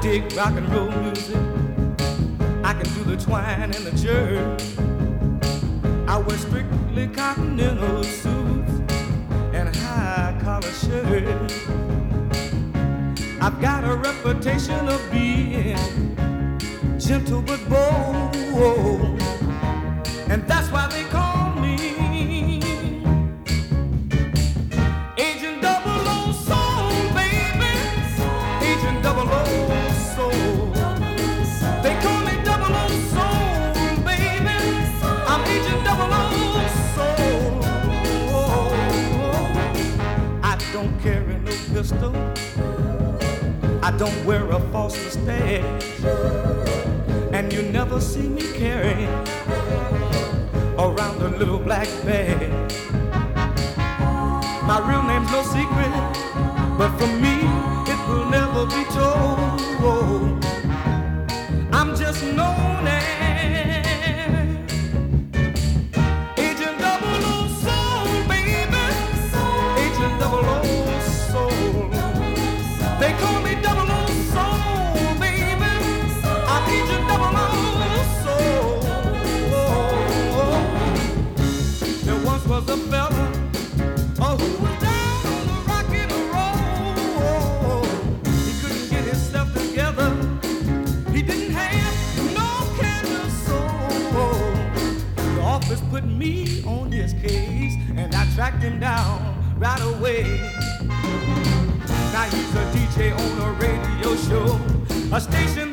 dig rock and roll music. I can do the twine and the jerk. I wear strictly continental suits and high collar shirts. I've got a reputation of being gentle but bold, and that's why crystal. I don't wear a false mustache, and you never see me carry around a little black bag. My real name's no secret, but for me it will never be told. put me on his case, and I tracked him down right away. Now he's a DJ on a radio show, a station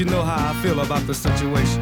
you know how I feel about the situation.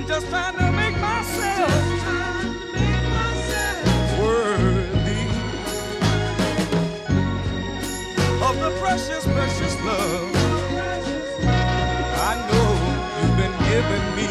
I'm just trying to make myself, worthy of the precious, precious love I know you've been giving me.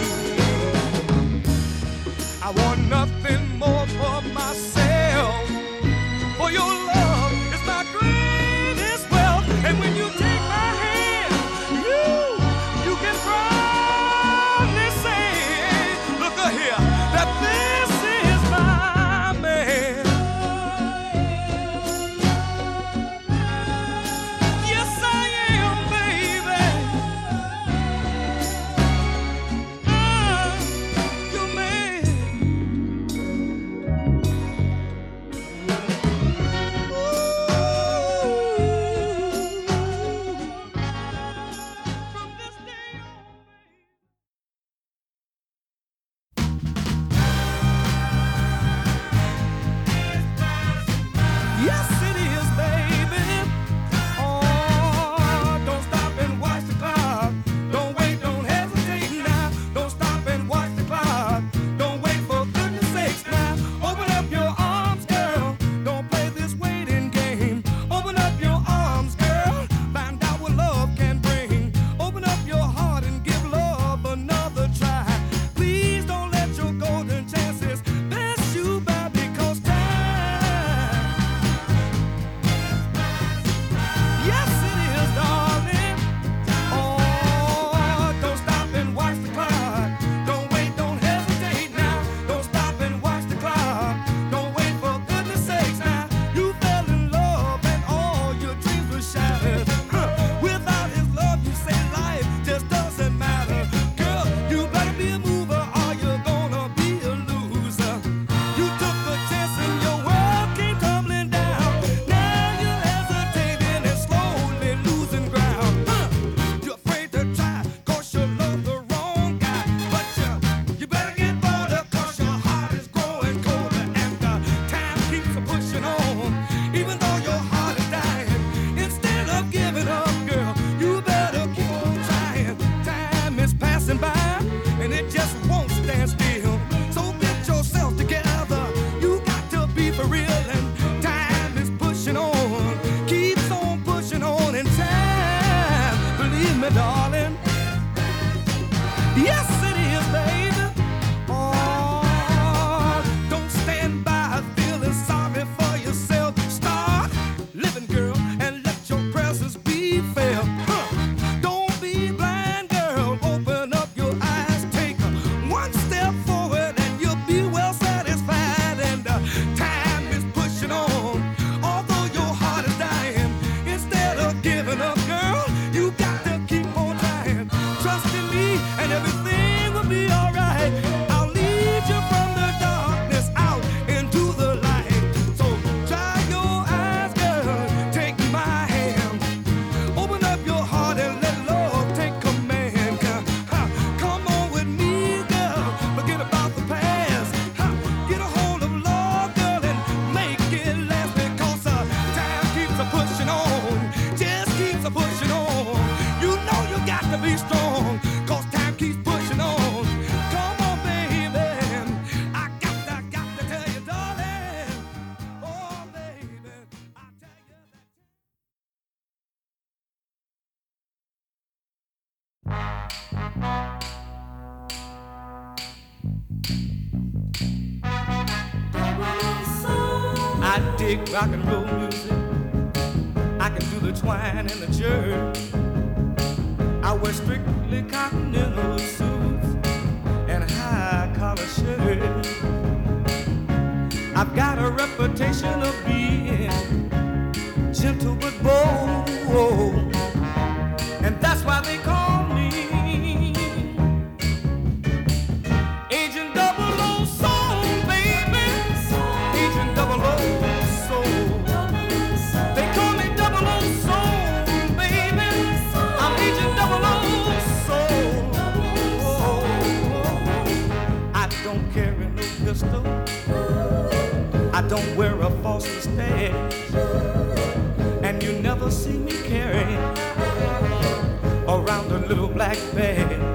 I and roll. don't a false mistake. And you never see me carrying around a little black bag.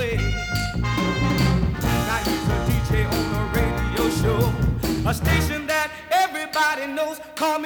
play. Now he's a DJ on a radio show, a station that everybody knows. Call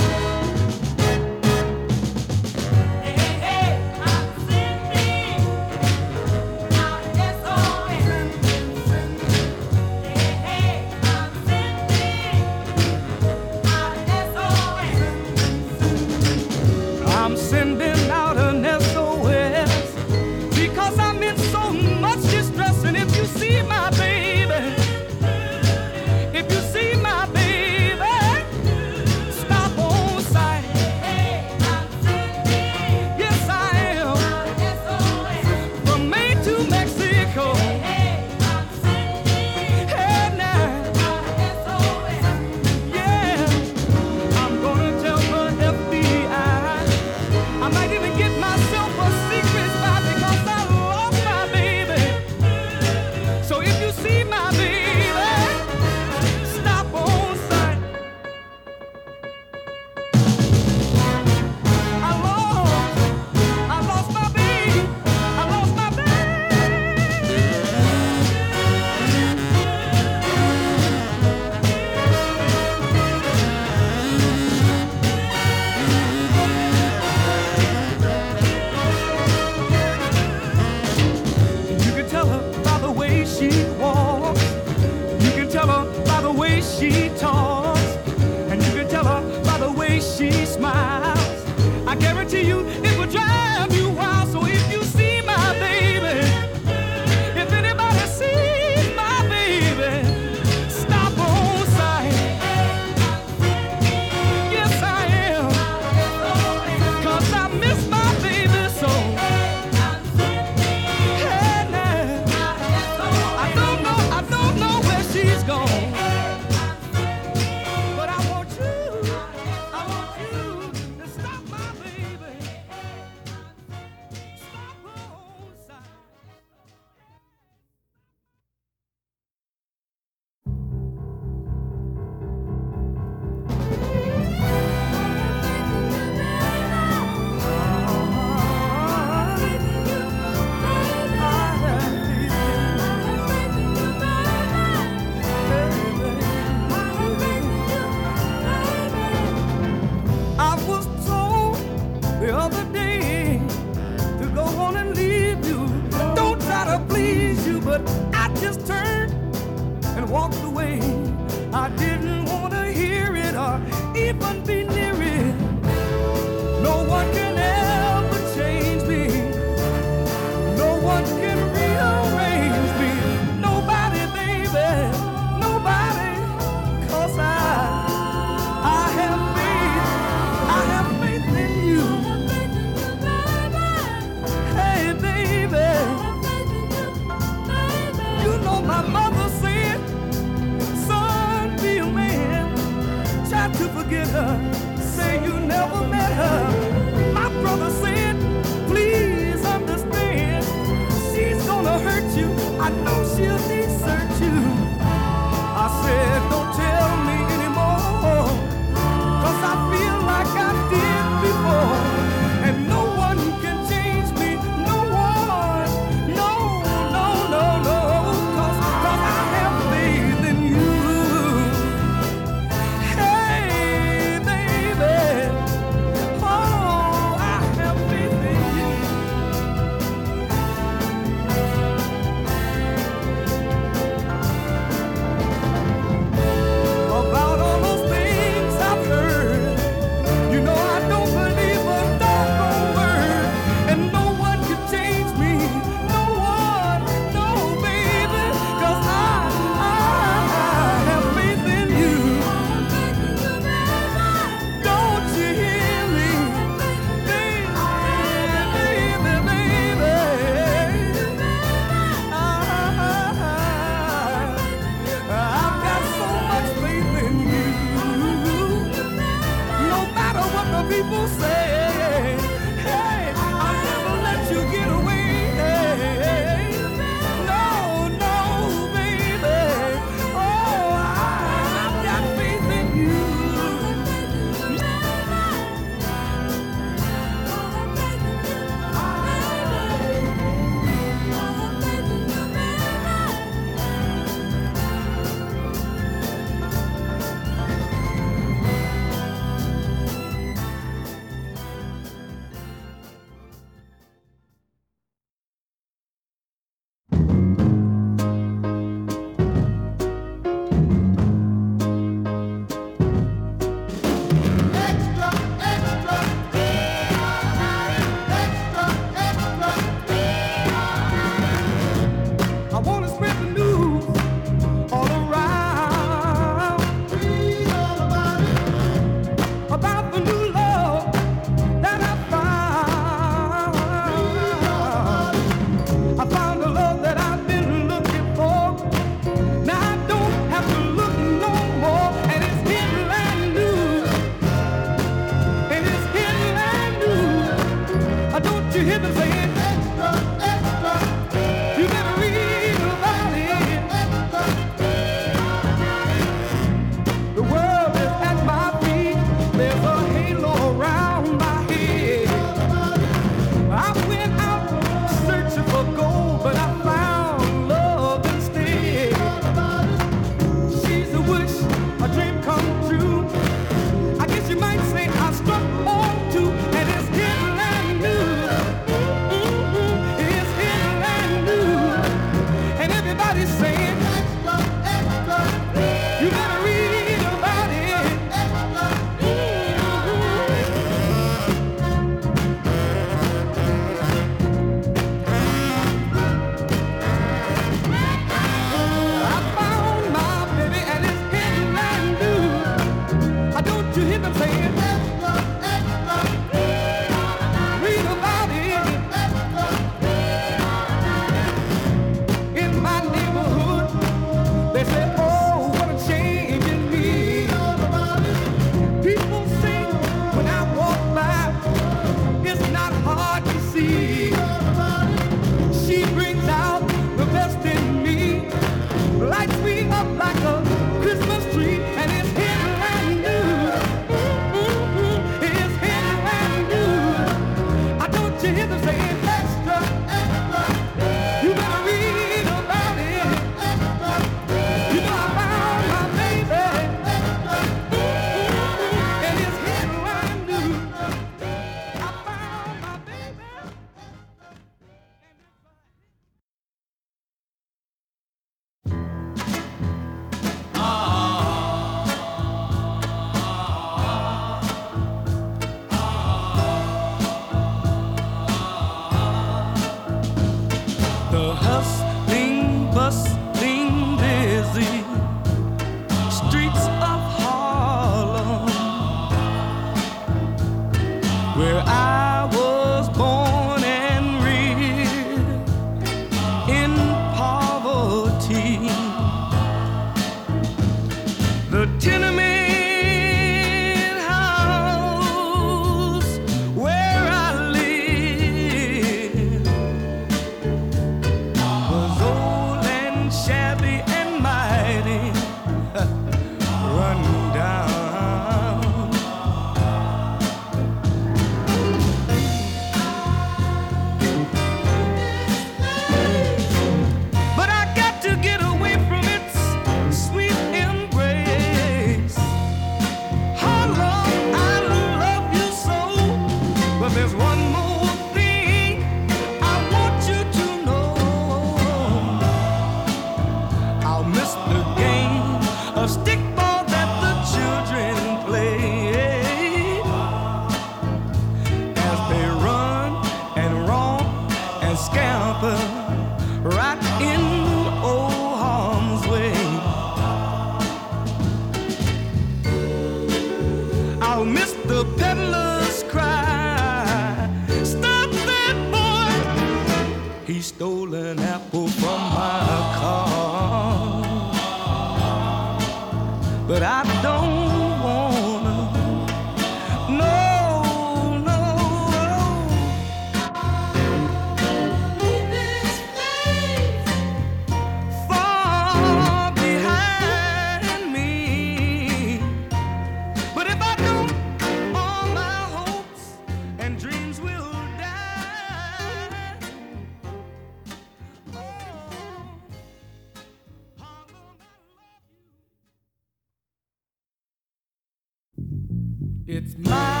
And when